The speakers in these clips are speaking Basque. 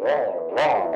roar, roar.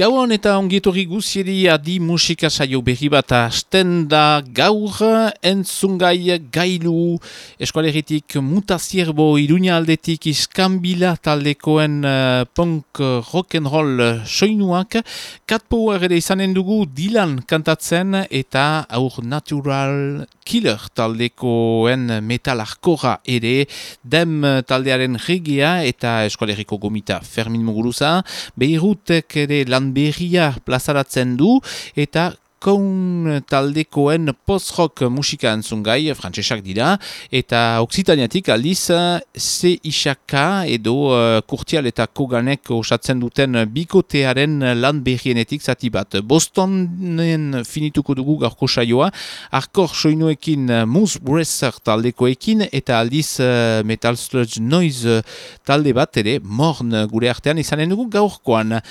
Gauan eta ongietorri guzieri adi musika saio berri bat hasten da gaur entzungai gailu eskualeritik mutazierbo iruña aldetik iskambila taldekoen uh, punk rock'n'roll soinuak. Katpo ere izanen dugu dilan kantatzen eta aur natural killer taldekoen metal arkora ere dem taldearen regia eta eskualeriko gomita Fermin Muguruza. Behirutek ere lan berria plazaratzen du eta Koun taldekoen post-rock musika entzun gai, frantsesak dira, eta oksitaniatik aldiz ze isaka edo uh, kurtial eta koganek osatzen duten bikotearen lan berrienetik zati bat. Bostonen finituko dugu garko saioa, arkor soinuekin Moose Bresser taldekoekin, eta aldiz uh, Metal Sludge Noise talde bat, ere, morn gure artean izanen dugu gaurkoan.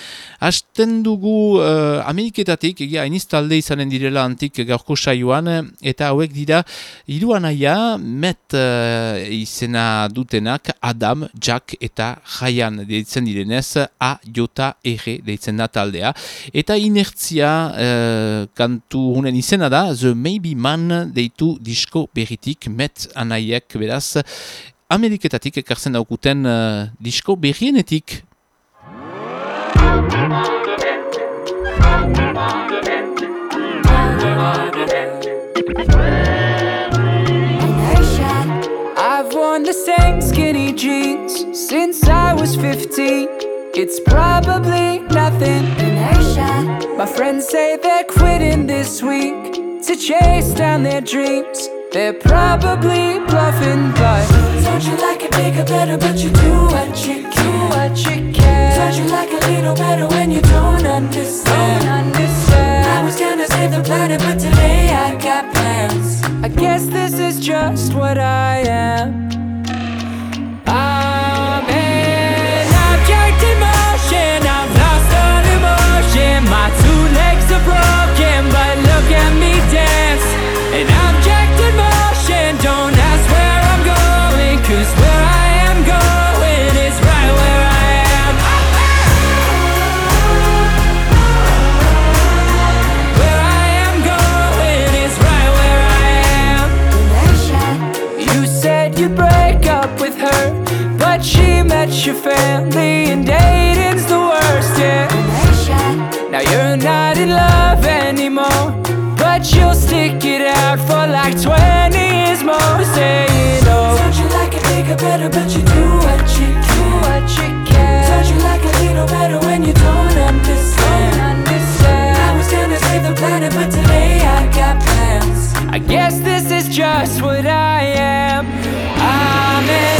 Asten dugu uh, Ameriketatik, egia, iniz talde izanen direla antik gaurko saioan, eta hauek dira hiruan aia, met uh, izena dutenak Adam, Jack eta Ryan deitzen direnez, A, J, R deitzen da taldea. Eta inertzia uh, kantu hunen izena da, The Maybe Man deitu disko berritik, met anaiek beraz, Ameriketatik ekartzen daukuten uh, disko berrienetik. I've worn the same skinny jeans since I was 15. It's probably nothing. Inertia. My friends say they're quitting this week to chase down their dreams. They're probably bluffing, but don't you like it bigger, better? But you do what you can. Do what you can. Don't you like a little better when you don't understand? Don't understand. Save the planet, but today I got plans. I guess this is just what I am. Your family, and dating's the worst, yeah. Now you're not in love anymore, but you'll stick it out for like 20 years more, saying, Oh, don't you like it bigger, better, but you do what you can. What you can. Don't you like a little better when you don't understand? Don't understand. I was gonna save the planet, but today I got plans. I guess this is just what I am. I'm an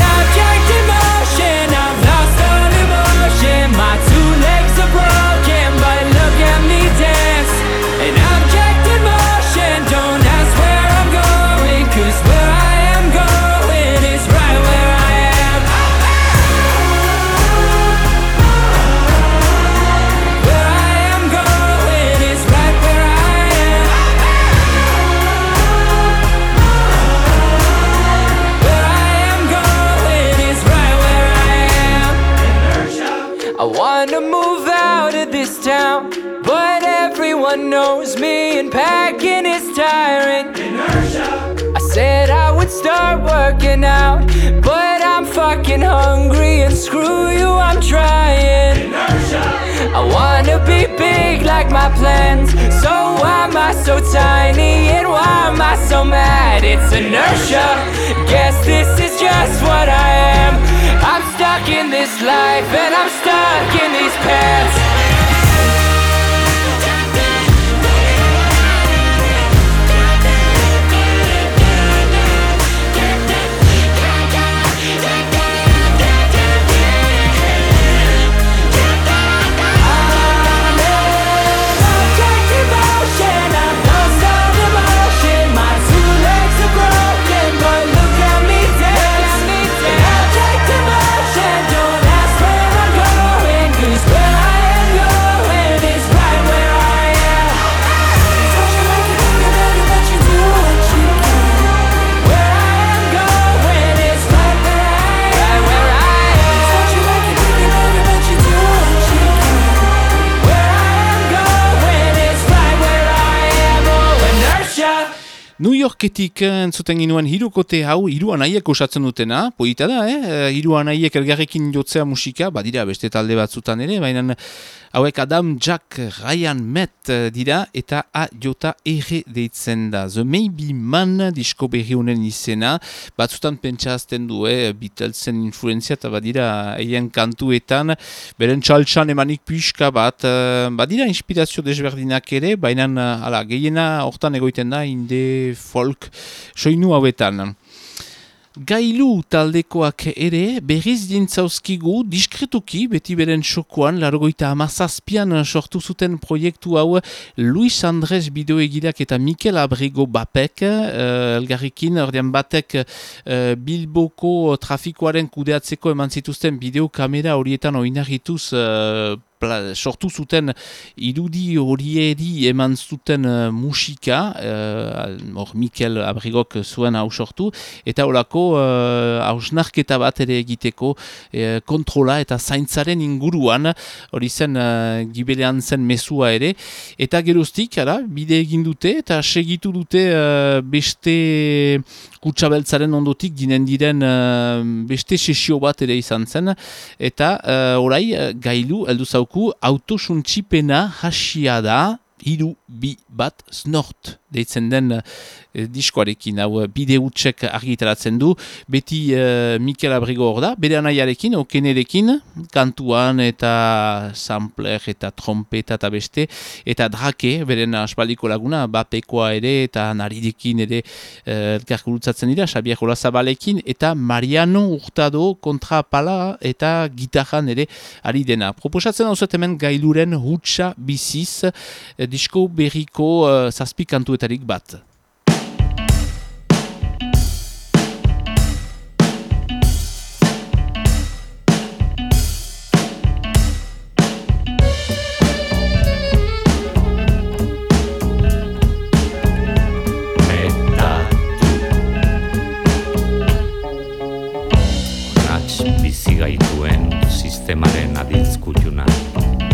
working out, but I'm fucking hungry and screw you, I'm trying. Inertia. I wanna be big like my plans, so why am I so tiny and why am I so mad? It's inertia. Guess this is just what I am. I'm stuck in this life and I'm stuck in these pants. Yorketik eh, entzuten ginuen hirukote hau, hiru anaiek osatzen dutena, poita da, eh? eh hiru anaiek elgarrekin jotzea musika, badira beste talde batzutan ere, baina hauek Adam, Jack, Ryan, Matt eh, dira, eta A jota ere deitzen da. The Maybe Man disko berri honen izena, batzutan pentsa azten du, eh? Beatlesen influenzia, eta badira eien kantuetan, beren txaltsan emanik pixka bat, badira inspirazio desberdinak ere, baina ala, gehiena hortan egoiten da, inde folk soinu hauetan. Gailu taldekoak ere berriz dintzauzkigu diskretuki beti beren xokoan largoita amazazpian sortu zuten proiektu hau Luis Andres bideoegirak eta Mikel Abrego Bapek uh, elgarrikin ordean batek uh, Bilboko trafikoaren kudeatzeko eman zituzten bideokamera horietan oinarrituz uh, sortu zuten irudi horieri eman zuten uh, musika, uh, hor Mikel Abrigok zuen hau sortu, eta horako uh, hausnarketa bat ere egiteko uh, kontrola eta zaintzaren inguruan, hori zen uh, gibelean zen mesua ere, eta geroztik, ara, bide egin dute, eta segitu dute uh, beste kutsabeltzaren ondotik dinen diren uh, beste sesio bat ere izan zen, eta uh, orai gailu, eldu zauku, autosuntxipena hasia da, hiru bi bat snort deitzen den e, diskoarekin, hau eh, bide utxek argitaratzen du, beti e, Mikel Abrigo hor da, bere anaiarekin, okenerekin, kantuan eta sampler eta trompeta eta beste, eta drake, beren aspaliko laguna, bapekoa ere, eta naridekin ere elkarkurutzatzen dira, Xabier Olazabalekin, eta Mariano Urtado kontra pala eta gitarran ere ari dena. Proposatzen hau hemen gailuren hutsa biziz, disko berriko uh, zazpi kantuetarik bat. gaituen sistemaren adizkutuna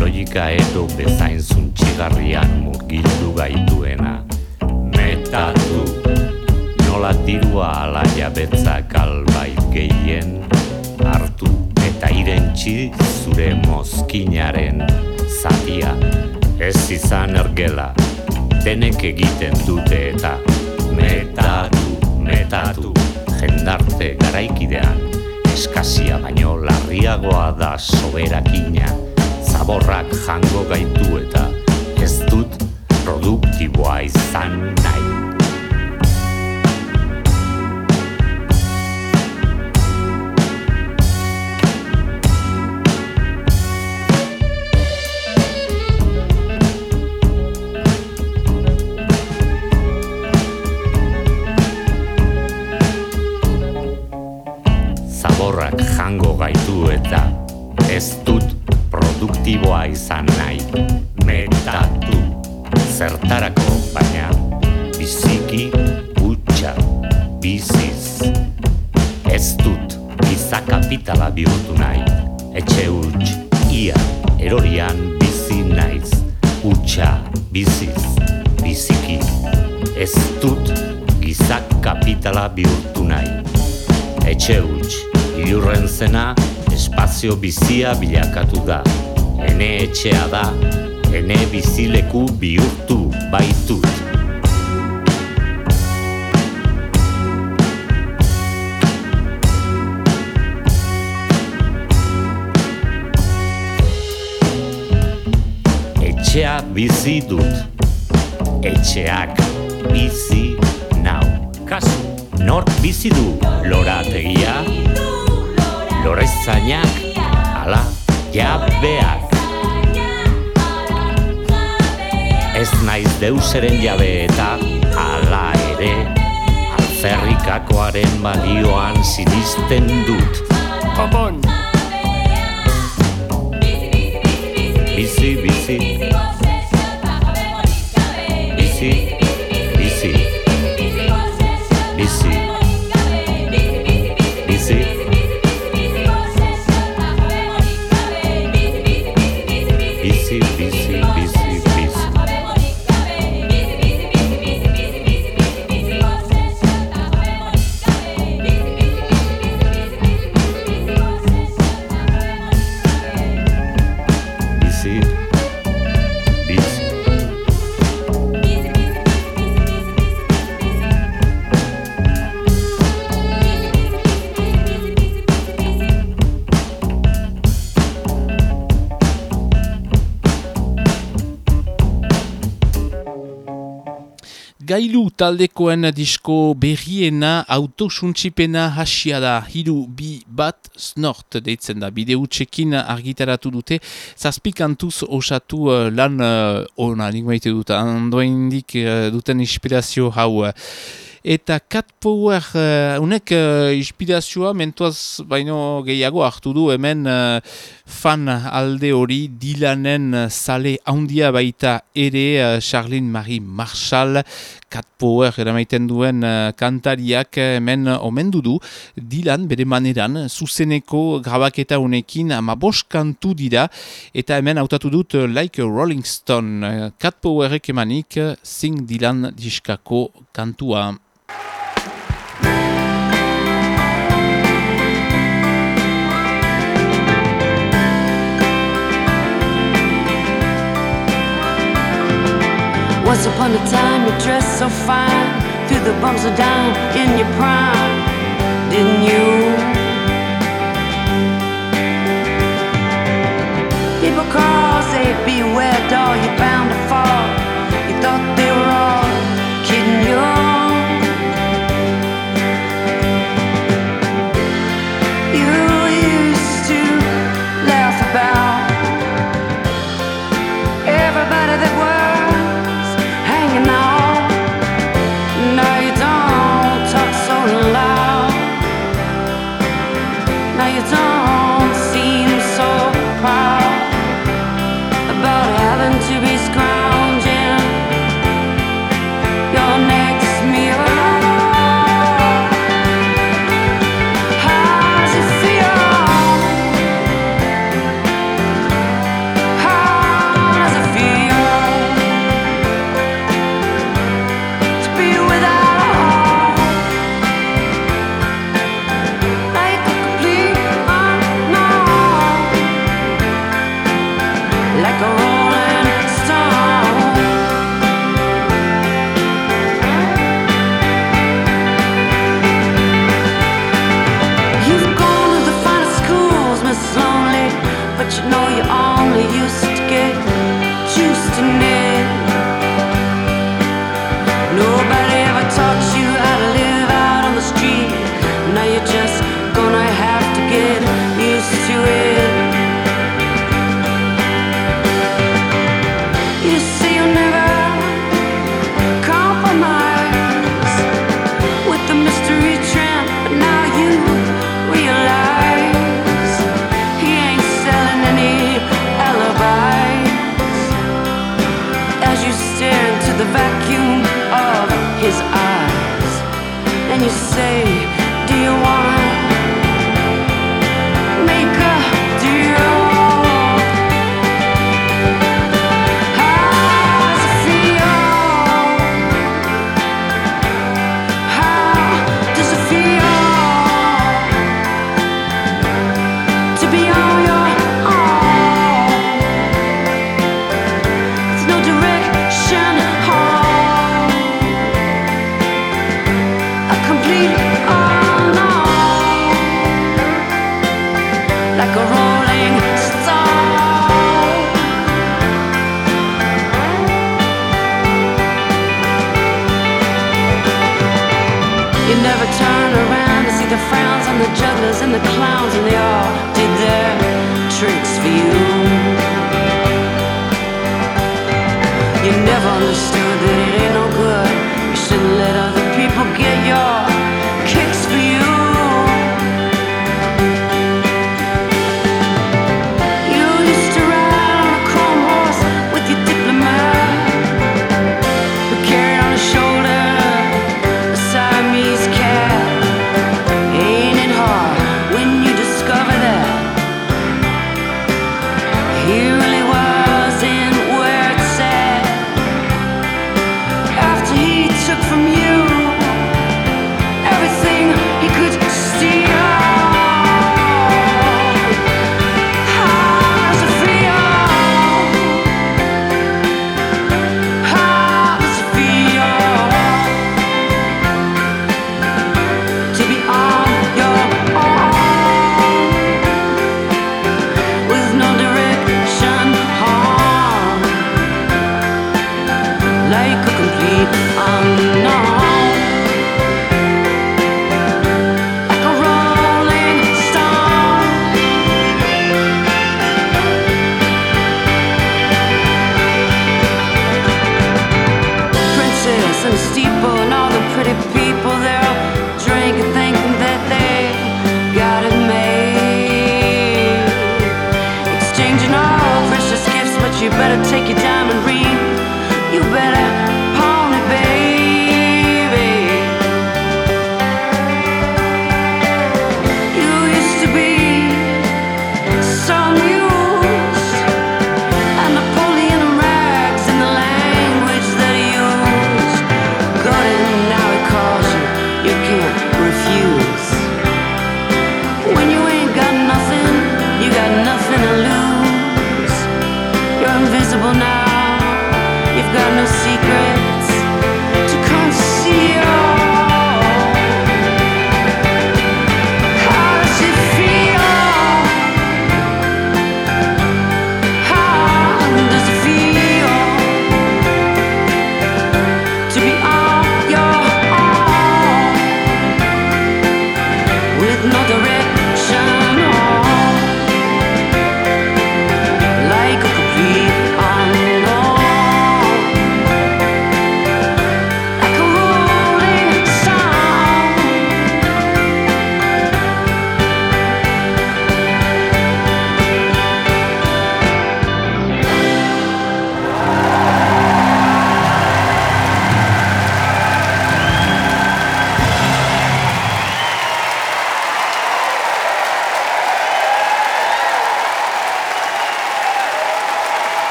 logika edo bezain jabetzak albait gehien, hartu eta irentxi zure mozkinaren zatia. Ez izan ergela, denek egiten dute eta metatu, metatu, jendarte garaikidean, eskazia baino larriagoa da soberakina, zaborrak jango gaitu eta ez dut produktiboa izan nahi. Bizia bilakatu da. Ene etxea da, ene bizileku bihurtu baitut. Etxea bizi dut, etxeak bizi nau. Kasu, nork bizi du lorategia? lorezainak ala jabeak Ez naiz deuseren jabe eta ala ere Alferrikakoaren balioan sinisten dut Kopon! Bizi, bizi Bizi, Gailu taldekoen disko berriena autosuntzipena hasia da. Hiru bi bat snort deitzen da. Bide utxekin argitaratu dute. Zazpikantuz osatu uh, lan uh, ona nik maite dut. Andoa indik uh, eh, duten inspirazio hau. Uh, eta Cat Power uh, unek uh, inspirazioa mentuaz baino gehiago hartu du hemen uh, fan alde hori Dylanen sale handia baita ere uh, Charlene Marie Marshall. Cat Power eramaiten duen uh, kantariak hemen omendu du. Dylan bere maneran zuzeneko grabaketa honekin ama kantu dira. Eta hemen hautatu dut Like a Rolling Stone. Cat Powerek emanik Sing Dylan diskako kantua. Once upon a time, you dressed so fine, through the bumps of dime in your prime. Didn't you?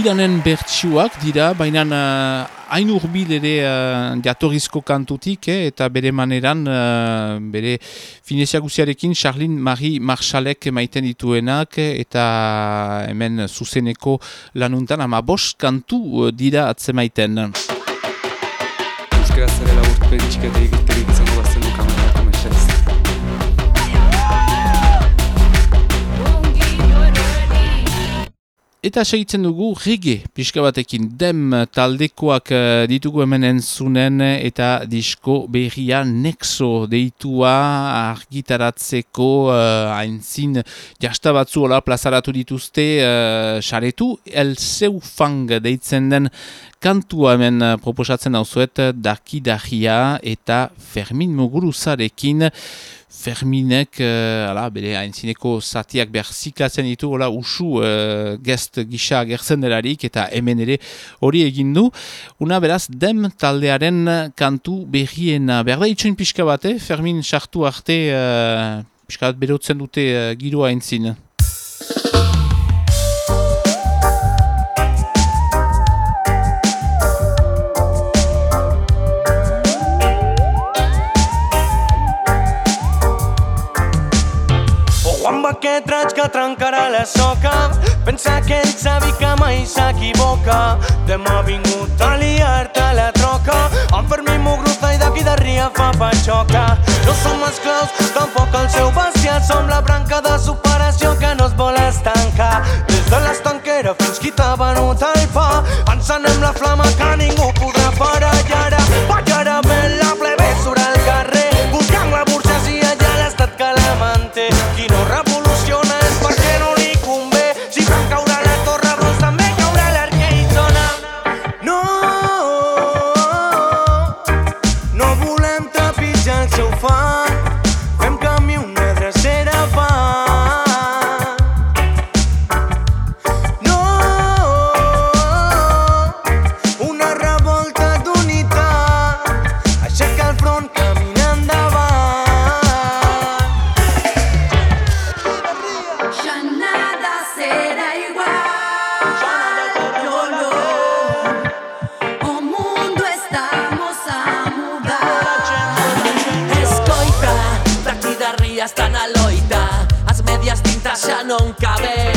Dilanen bertsuak dira, baina uh, hain urbil ere uh, jatorrizko kantutik, eh, eta bere maneran, uh, bere finezia guziarekin, Charlene Marie Marchalek maiten dituenak, eta hemen zuzeneko lanuntan, ama bost kantu uh, dira atzemaiten. Euskaraz ere laburpen txikete egiterik Eta segitzen dugu reggae pixka batekin. Dem taldekoak eh, ditugu hemen entzunen eta disko berria Nexo deitua argitaratzeko uh, aintzin jasta batzu hola plazaratu dituzte uh, saretu. El Fang deitzen den kantua hemen eh, proposatzen hauzuet Daki Dakia eta Fermin Muguruzarekin Ferminek, uh, ala, bere haintzineko zatiak behar ziklatzen ditu, hola, usu uh, gest gisa gertzen delarik, eta hemen ere hori egin du. Una beraz, dem taldearen kantu berriena. Behar da itxoin pixka bate, Fermin sartu arte, uh, pixka bat berotzen dute uh, giroa haintzin. Juan que trencarà la soca. Pensa que ell sabi que mai s'equivoca. Demà ha vingut a liar-te la troca. En Fermín Muguruza i d'aquí de Ria fa patxoca. No som esclaus, tampoc el seu bestiar. Som la branca de superació que no es vol estancar. Des de l'estanquera fins qui t'ha venut el pa. Encenem la flama que ningú podrà parar. I ara, ballarà la plebe memoria está na loita As medias tintas xa non caben.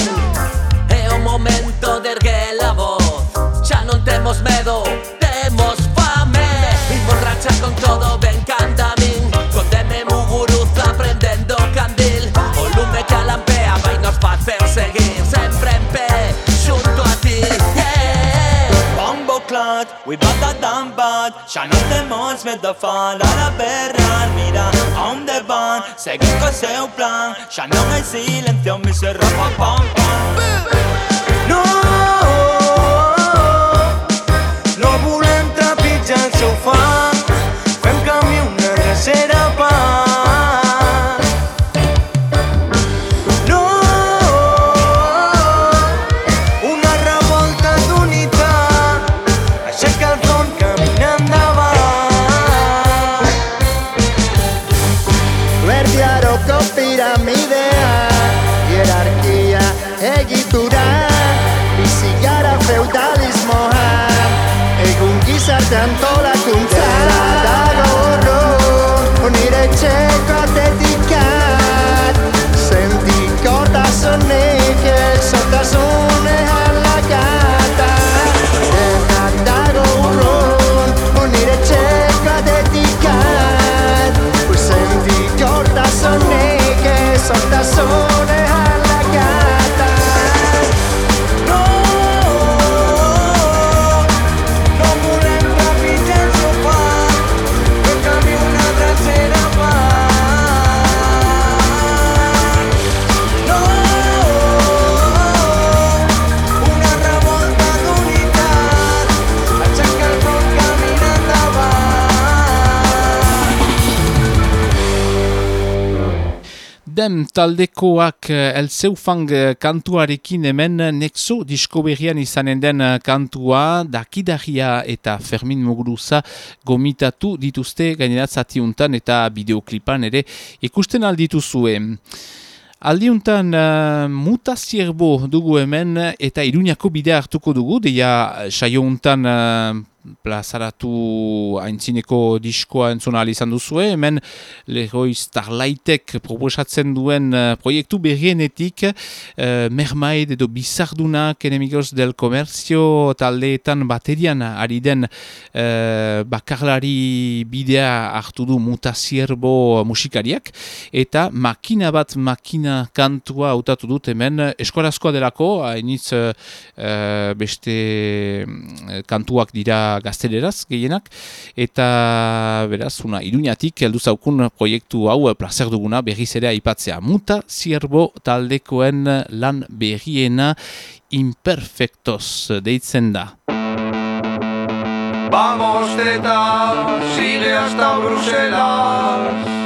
É o momento de erguer a voz Xa non temos medo, temos fame. Imos racha con todo ben canta min. Condeme muguruza prendendo candil. O lume que alampea vai nos facer seguir Sempre en pé, xunto a ti. Yeah. Bombo clot, we bata tan bad. Xa non temos medo falar a berrar Seguís con seu plan. Xa non hai silencio, mi se rapa pam pam Dem taldekoak eh, El Zeufang eh, kantuarekin hemen Nexo disko berrian izanen den eh, kantua Dakidaria eta Fermin Muguruza gomitatu dituzte gainerat zatiuntan eta bideoklipan ere ikusten aldituzue. Aldiuntan uh, mutazierbo dugu hemen eta iruñako bidea hartuko dugu, deia saio untan uh, plazaratu haintzineko diskoa entzuna izan duzue, hemen Leroy Starlightek proposatzen duen uh, proiektu berrienetik uh, Mermaid edo Bizardunak Enemigos del Comercio taldeetan baterian ari den uh, bakarlari bidea hartu du mutazierbo musikariak. Eta makina bat makina kantua hautatu dut hemen eskorazkoa delako, hainitz uh, beste mm, kantuak dira gazteleraz gehienak eta beraz, una iruñatik heldu zaukun proiektu hau eh, placer duguna berriz ere aipatzea. Muta zierbo taldekoen lan berriena imperfectos deitzen da. Vamos teta, sigue hasta Bruselas.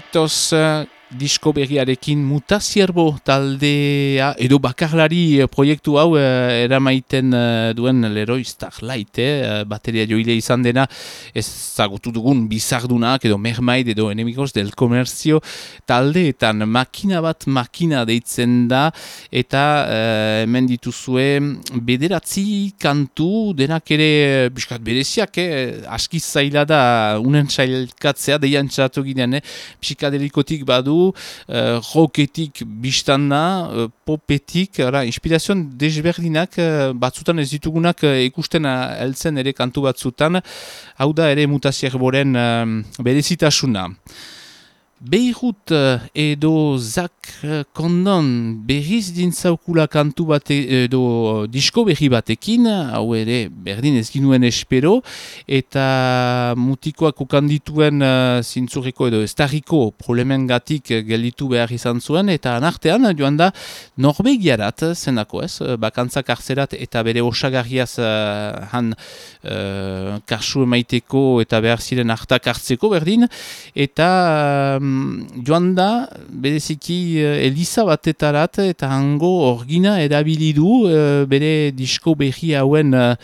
Imperfectos uh, disko berriarekin mutazierbo taldea edo bakarlari eh, proiektu hau uh, eramaiten uh, duen Leroy Starlight, eh, bateria joile izan dena. Ezagutu dugun bizardunak edo mermaid edo enemigos del komerzio taldeetan. Makina bat makina deitzen da eta uh, hemen dituzue bederatzi kantu denak ere biskat bereziak eh, askiz zaila da unen sailkatzea deian txatu ginen eh, psikadelikotik badu uh, roketik biztanda, uh, popetik, ara, inspirazioan desberdinak, uh, batzutan ez ditugunak uh, ikusten heltzen ere kantu batzutan, hau da ere mutaziak boren uh, berezitasuna. Beirut edo Zak Kondon berriz dintzaukula kantu bate edo disko berri batekin, hau ere berdin ez ginuen espero, eta mutikoak ukandituen uh, zintzuriko edo estarriko problemen gatik gelditu behar izan zuen, eta anartean joan da Norvegiarat zenako ez, bakantzak arzerat eta bere osagarriaz uh, han uh, karsu emaiteko eta behar ziren hartak hartzeko berdin, eta joan da, bereziki uh, Elisa batetarat eta hango orgina erabili du uh, bere disko berri hauen uh,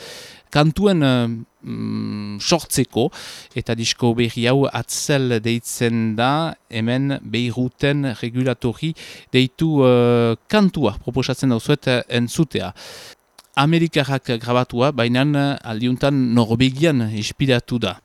kantuen uh, sortzeko eta disko berri hau atzel deitzen da hemen beiruten regulatori deitu uh, kantua proposatzen dauzuet uh, entzutea. Amerikarrak grabatua, baina aldiuntan Norvegian inspiratu da.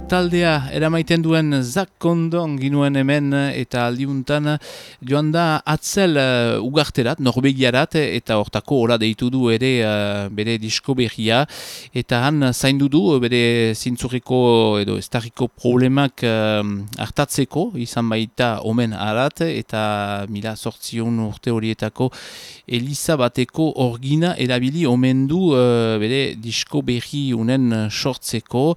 Taldea eramaiten duen Zak Kondon ginuen hemen eta aldiuntan joan da atzel uh, ugarterat, norbegiarat eta hortako hola deitu du ere uh, bere disko behia eta han zaindu du bere zintzuriko edo estarriko problemak uh, hartatzeko izan baita omen arat eta mila sortzion urte horietako Elisa bateko orgina erabili omen du uh, bere disko behi unen sortzeko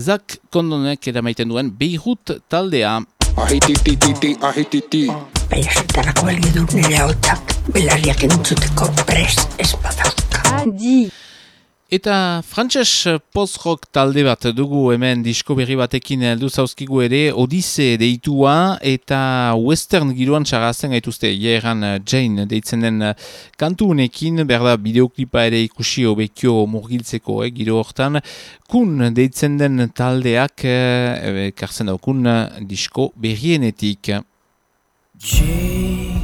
Zak kondonek eramaiten duen Beirut taldea. Ahititititi, ahititi. Du nire hautak, belarriak entzuteko pres espadauka. Adi! Eta frantses post-rock talde bat dugu hemen disko berri batekin heldu zauzkigu ere Odise deitua eta western giroan txarazten gaituzte Jeran Jane deitzen den kantu unekin berda bideoklipa ere ikusi obekio murgiltzeko eh, giro hortan kun deitzen den taldeak eh, kartzen daukun disko berrienetik. Jane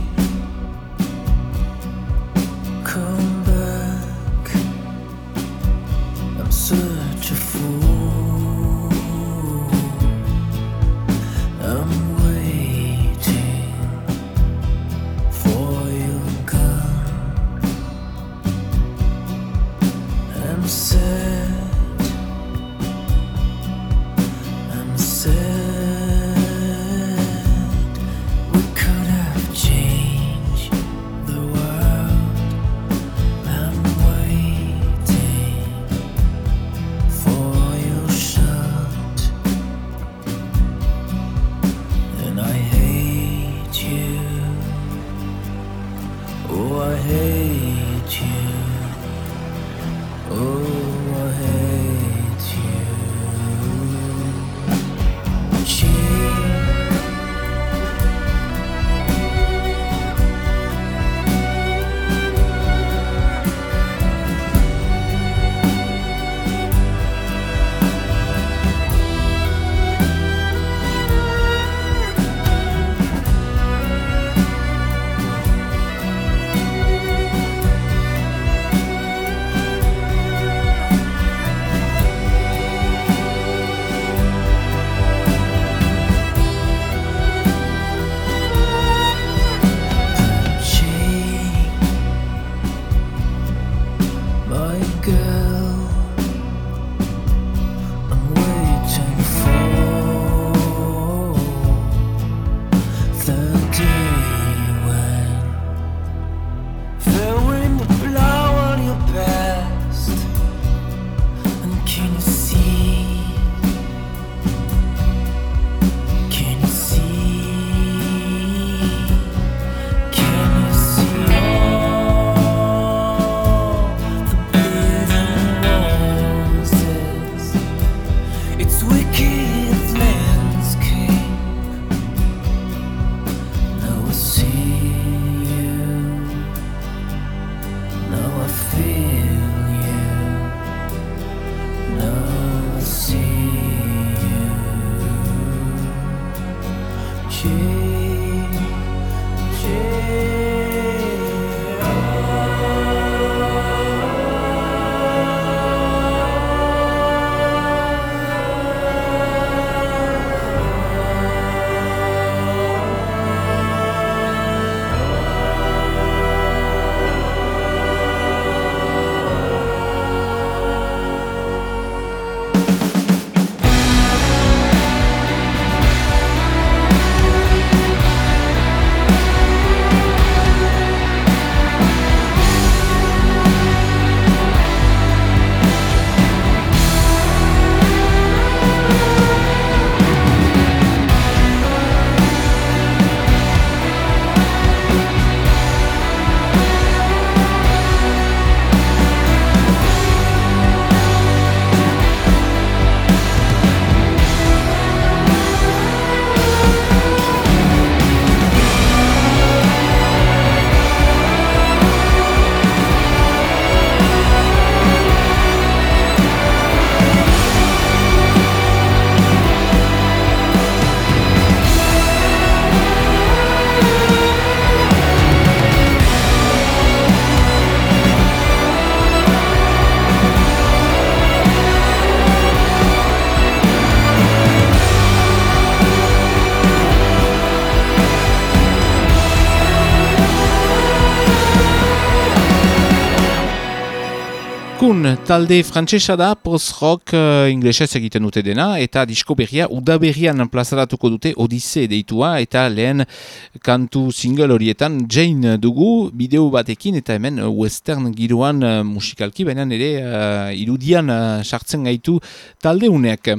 Talde frantsesa da post-rock uh, inglesez egiten dute dena eta disko berria udaberrian plazaratuko dute Odisse deitua eta lehen kantu single horietan Jane dugu bideo batekin eta hemen western giroan uh, musikalki baina ere uh, irudian uh, sartzen gaitu talde uneak.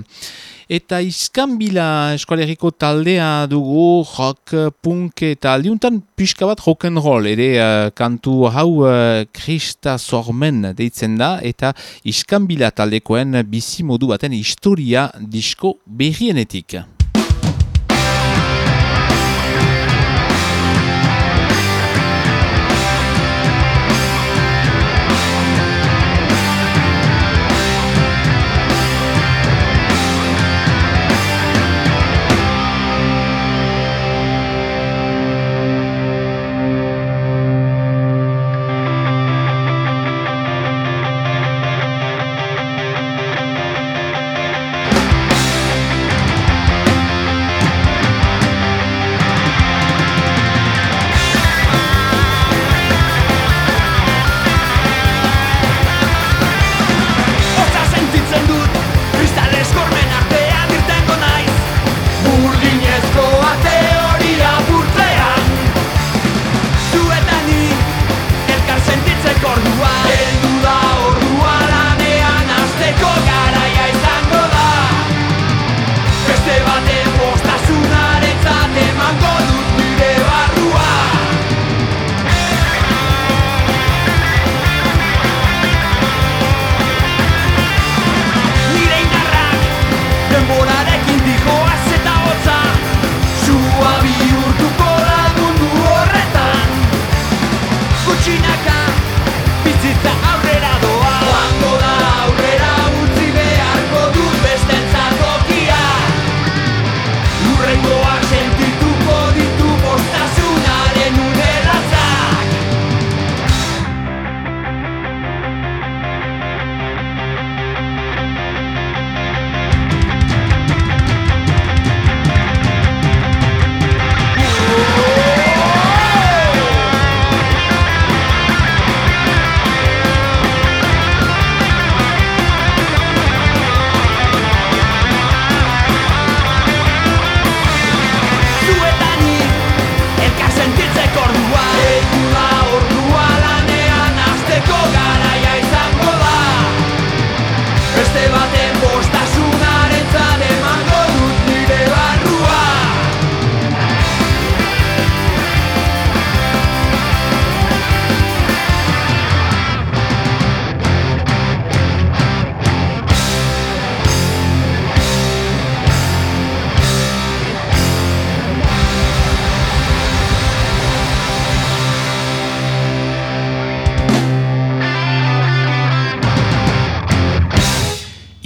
Eta iskanbila eskualeriko taldea dugu rock, punk eta aldiuntan pixka bat rock'n'roll. Ere uh, kantu hau uh, Krista Sormen deitzen da eta iskanbila taldekoen bizi modu baten historia disko berrienetik.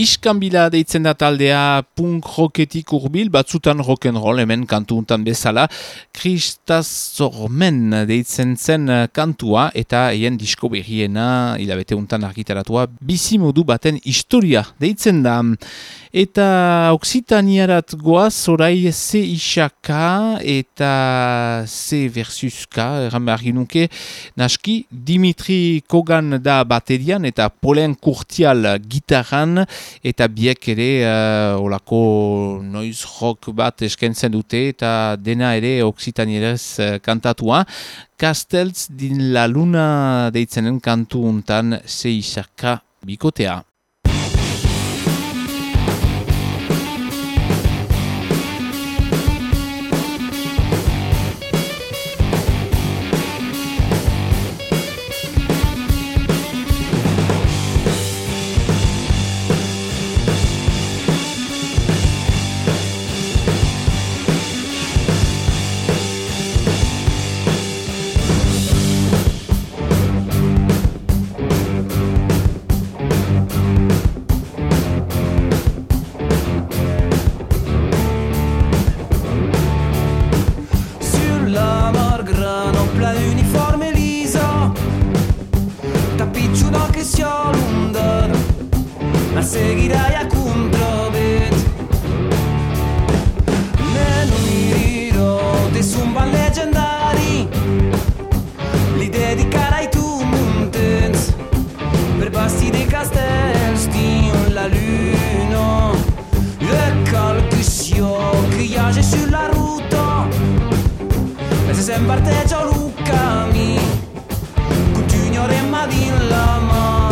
Iskanbila deitzen da taldea punk rocketik urbil, batzutan rock'n'roll hemen kantu untan bezala. Kristaz Zormen deitzen zen kantua eta hien disko berriena hilabete untan argitaratua bizi modu baten historia deitzen da. Eta Oksitaniarat goaz orai C isaka eta C versus K, ginuke, naski Dimitri Kogan da baterian eta Polen Kurtial gitarran eta biek ere uh, olako noiz rock bat eskentzen dute eta dena ere Oksitanieraz uh, kantatua. Castells din la luna deitzenen kantu untan C isaka bikotea. si sembra te già Luca mi, con Junior e Madin la mano.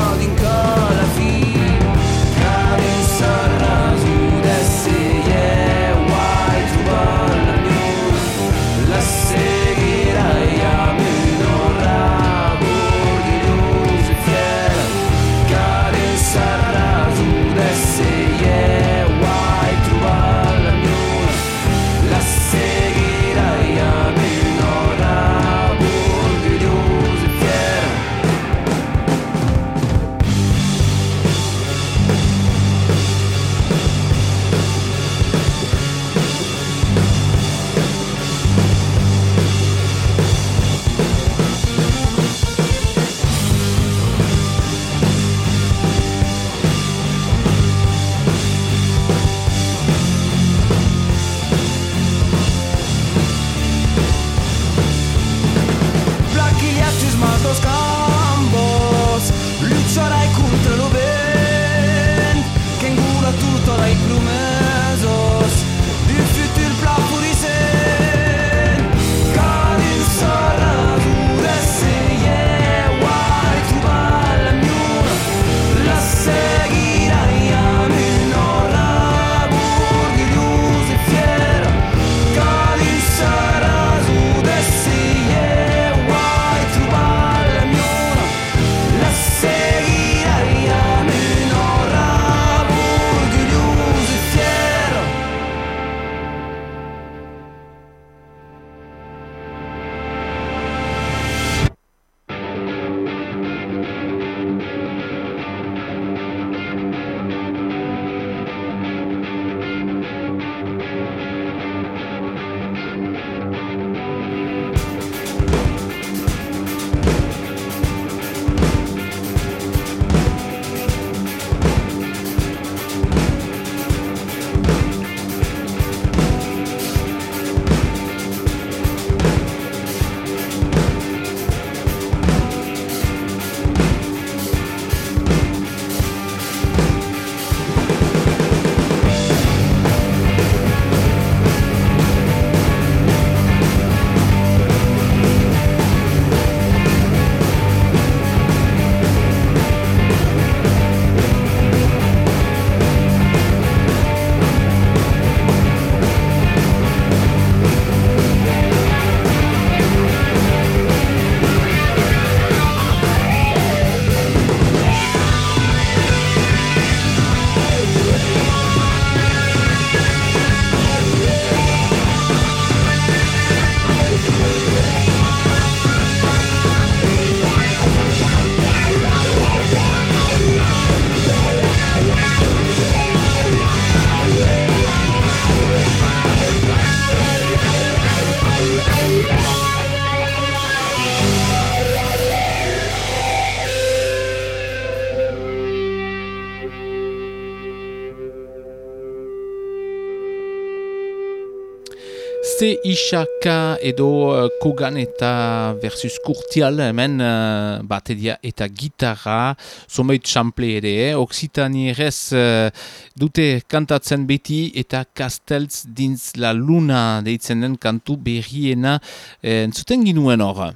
Isaka edo uh, Kogan eta versus Kurtial hemen uh, bateria eta gitarra zomeit sample ere, eh? Oksitanieres uh, dute kantatzen beti eta Castells dintz la luna deitzen den kantu berriena eh, entzuten ginuen hor.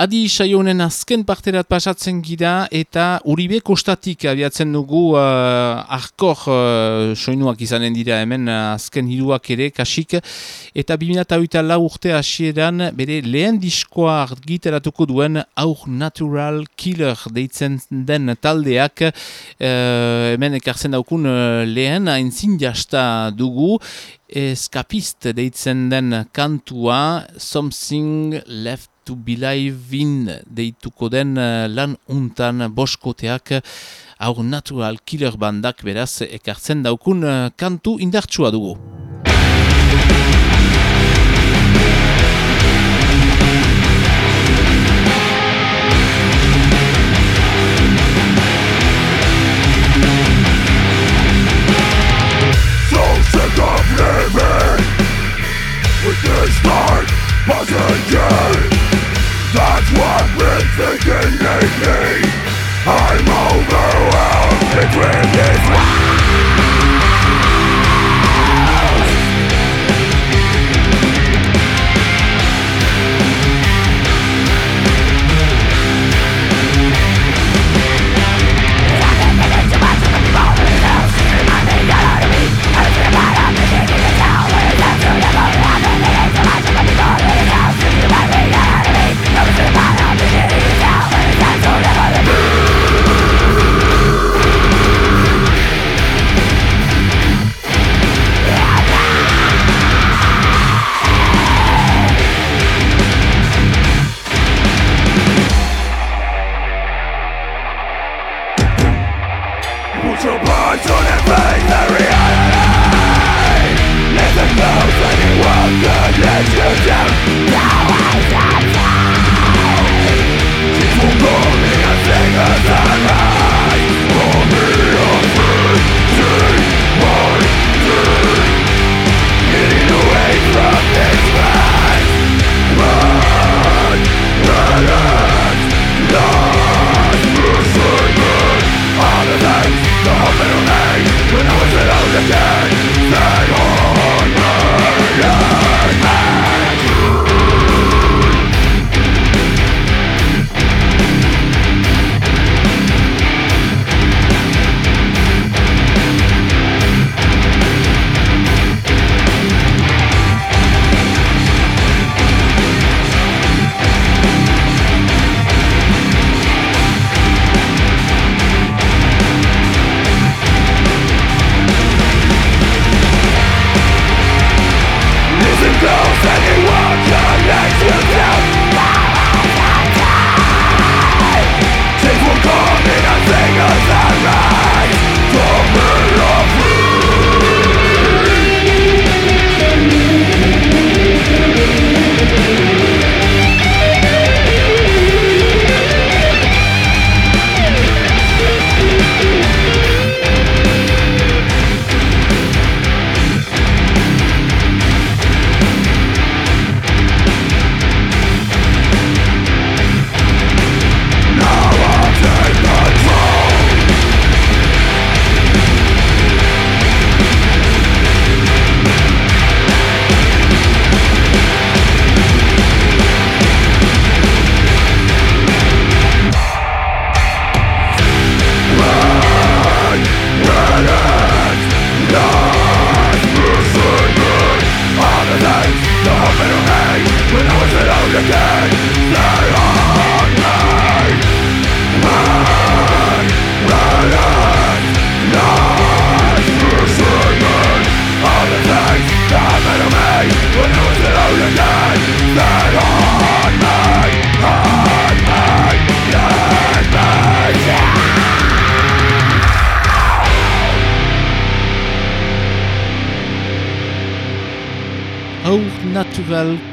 Adi saionen azken parterat pasatzen gira eta Uribe kostatik abiatzen dugu uh, arkor uh, soinuak izanen dira hemen uh, azken hiruak ere kasik. Eta 2008 lau urte hasieran bere lehen diskoa argitaratuko duen Aur Natural Killer deitzen den taldeak uh, hemen ekartzen daukun uh, lehen aintzin jasta dugu. Eskapist deitzen den kantua Something Left to Believe in deituko den uh, lan untan boskoteak Our Natural Killer bandak beraz ekartzen daukun uh, kantu indartsua dugu. So sick of living with this night again. That's what we're thinking lately. I'm overwhelmed between this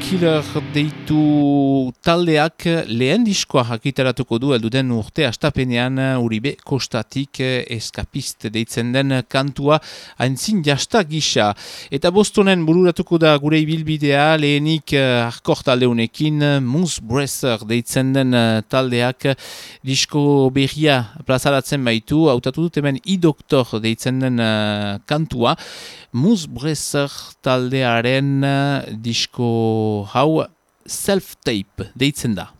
Killer deitu taldeak lehen diskoa jakiteratuko du elduden urte astapenean uribe kostatik eskapist deitzen den kantua haintzin jasta gisa. Eta bostonen bururatuko da gure ibilbidea lehenik arkor taldeunekin Moose Bresser deitzen den taldeak disko berria plazaratzen baitu, hautatu dut hemen i-doktor deitzen den kantua. Moose Bresser taldearen disko hau self-tape deitzen da.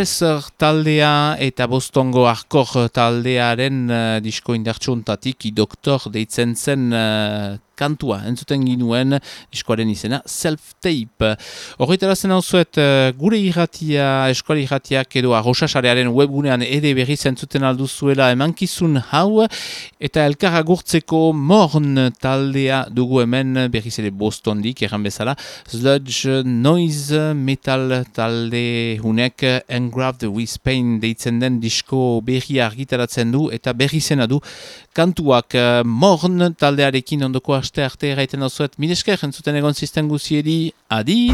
Compressor taldea eta Bostongo Arkor taldearen uh, disko indartsuntatik i doktor deitzen zen uh, kantua, entzuten ginuen diskoaren izena self-tape. Horretara zen hau zuet, uh, gure irratia, eskuali irratiak edo arrosasarearen webgunean ere berri zentzuten alduzuela emankizun hau, eta elkarra gurtzeko morn taldea dugu hemen berriz ere Bostondik, erran bezala, sludge noise metal talde hunek engraved with pain deitzen den disko berri argitaratzen du eta berri zena du kantuak uh, morn taldearekin ondoko aste arte erraiten osuet minesker entzuten egon zisten guzieri. Adi